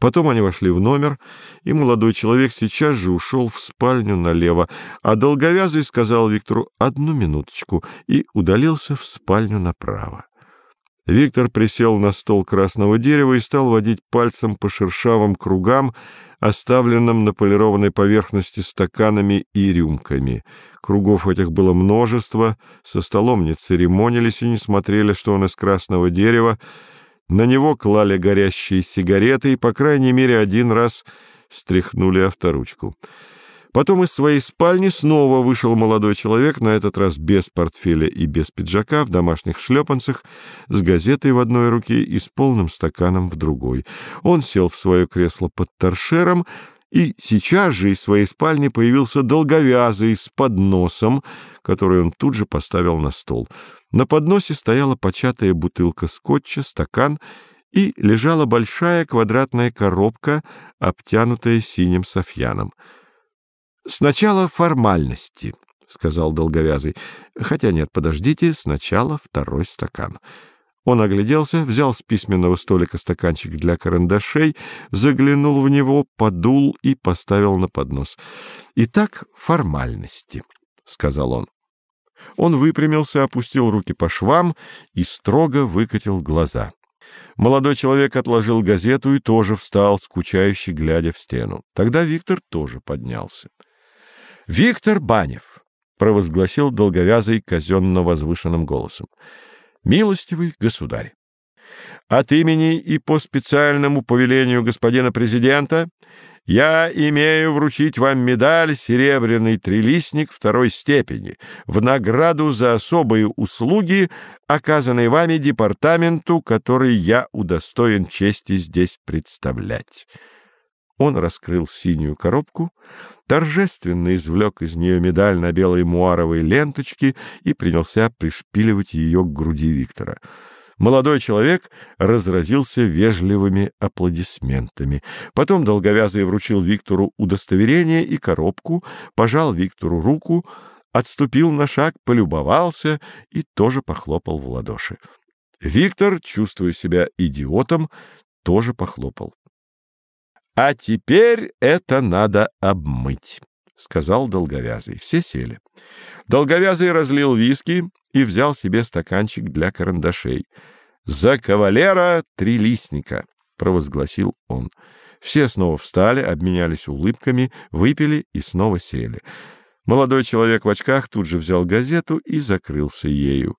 Потом они вошли в номер, и молодой человек сейчас же ушел в спальню налево, а долговязый сказал Виктору «одну минуточку» и удалился в спальню направо. Виктор присел на стол красного дерева и стал водить пальцем по шершавым кругам, оставленным на полированной поверхности стаканами и рюмками. Кругов этих было множество, со столом не церемонились и не смотрели, что он из красного дерева, на него клали горящие сигареты и, по крайней мере, один раз стряхнули авторучку. Потом из своей спальни снова вышел молодой человек, на этот раз без портфеля и без пиджака, в домашних шлепанцах, с газетой в одной руке и с полным стаканом в другой. Он сел в свое кресло под торшером, и сейчас же из своей спальни появился долговязый с подносом, который он тут же поставил на стол. На подносе стояла початая бутылка скотча, стакан и лежала большая квадратная коробка, обтянутая синим софьяном. — Сначала формальности, — сказал долговязый. — Хотя нет, подождите, сначала второй стакан. Он огляделся, взял с письменного столика стаканчик для карандашей, заглянул в него, подул и поставил на поднос. — Итак, формальности, — сказал он. Он выпрямился, опустил руки по швам и строго выкатил глаза. Молодой человек отложил газету и тоже встал, скучающе глядя в стену. Тогда Виктор тоже поднялся. — Виктор Банев! — провозгласил долговязый казенно возвышенным голосом. — Милостивый государь! От имени и по специальному повелению господина президента я имею вручить вам медаль «Серебряный трилистник второй степени» в награду за особые услуги, оказанные вами департаменту, который я удостоен чести здесь представлять». Он раскрыл синюю коробку, торжественно извлек из нее медаль на белой муаровой ленточке и принялся пришпиливать ее к груди Виктора — Молодой человек разразился вежливыми аплодисментами. Потом долговязый вручил Виктору удостоверение и коробку, пожал Виктору руку, отступил на шаг, полюбовался и тоже похлопал в ладоши. Виктор, чувствуя себя идиотом, тоже похлопал. — А теперь это надо обмыть, — сказал долговязый. Все сели. Долговязый разлил виски и взял себе стаканчик для карандашей — «За кавалера три листника!» — провозгласил он. Все снова встали, обменялись улыбками, выпили и снова сели. Молодой человек в очках тут же взял газету и закрылся ею.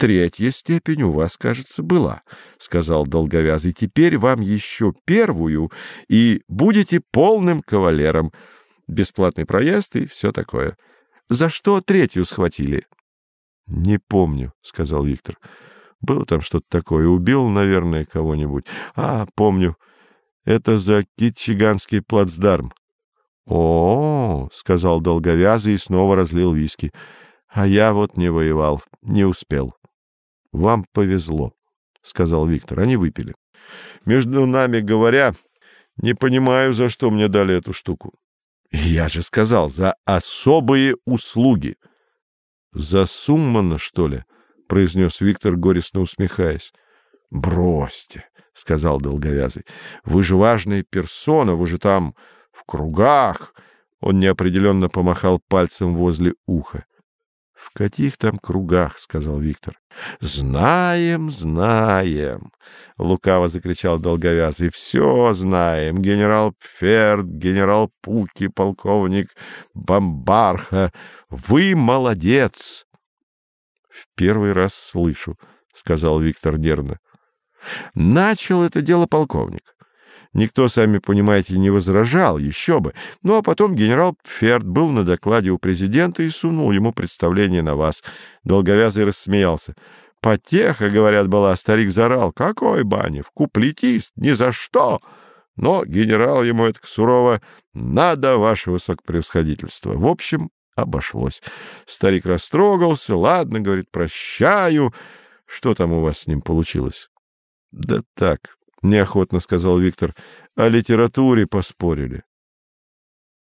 «Третья степень у вас, кажется, была», — сказал долговязый. «Теперь вам еще первую, и будете полным кавалером. Бесплатный проезд и все такое. За что третью схватили?» «Не помню», — сказал Виктор. Было там что-то такое. Убил, наверное, кого-нибудь. А, помню. Это за Китчиганский плацдарм. О, — сказал долговязый и снова разлил виски. А я вот не воевал, не успел. — Вам повезло, — сказал Виктор. Они выпили. Между нами говоря, не понимаю, за что мне дали эту штуку. Я же сказал, за особые услуги. За Суммана, что ли? — произнес Виктор, горестно усмехаясь. — Бросьте, — сказал долговязый. — Вы же важная персона, вы же там в кругах. Он неопределенно помахал пальцем возле уха. — В каких там кругах? — сказал Виктор. — Знаем, знаем! — лукаво закричал долговязый. — Все знаем. Генерал Пферд, генерал Пуки, полковник Бомбарха. Вы молодец! В первый раз слышу, — сказал Виктор нервно. Начал это дело полковник. Никто, сами понимаете, не возражал, еще бы. Ну, а потом генерал Ферд был на докладе у президента и сунул ему представление на вас. Долговязый рассмеялся. Потеха, говорят, была, старик зарал. Какой Банев? Куплетист? Ни за что! Но генерал ему это сурово. Надо, ваше высокопревосходительство. В общем, обошлось. Старик растрогался. Ладно, говорит, прощаю. Что там у вас с ним получилось? — Да так, — неохотно сказал Виктор. — О литературе поспорили.